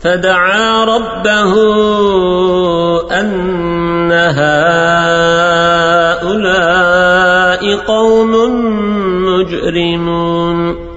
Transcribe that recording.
فدعا ربه أن هؤلاء قوم مجرمون.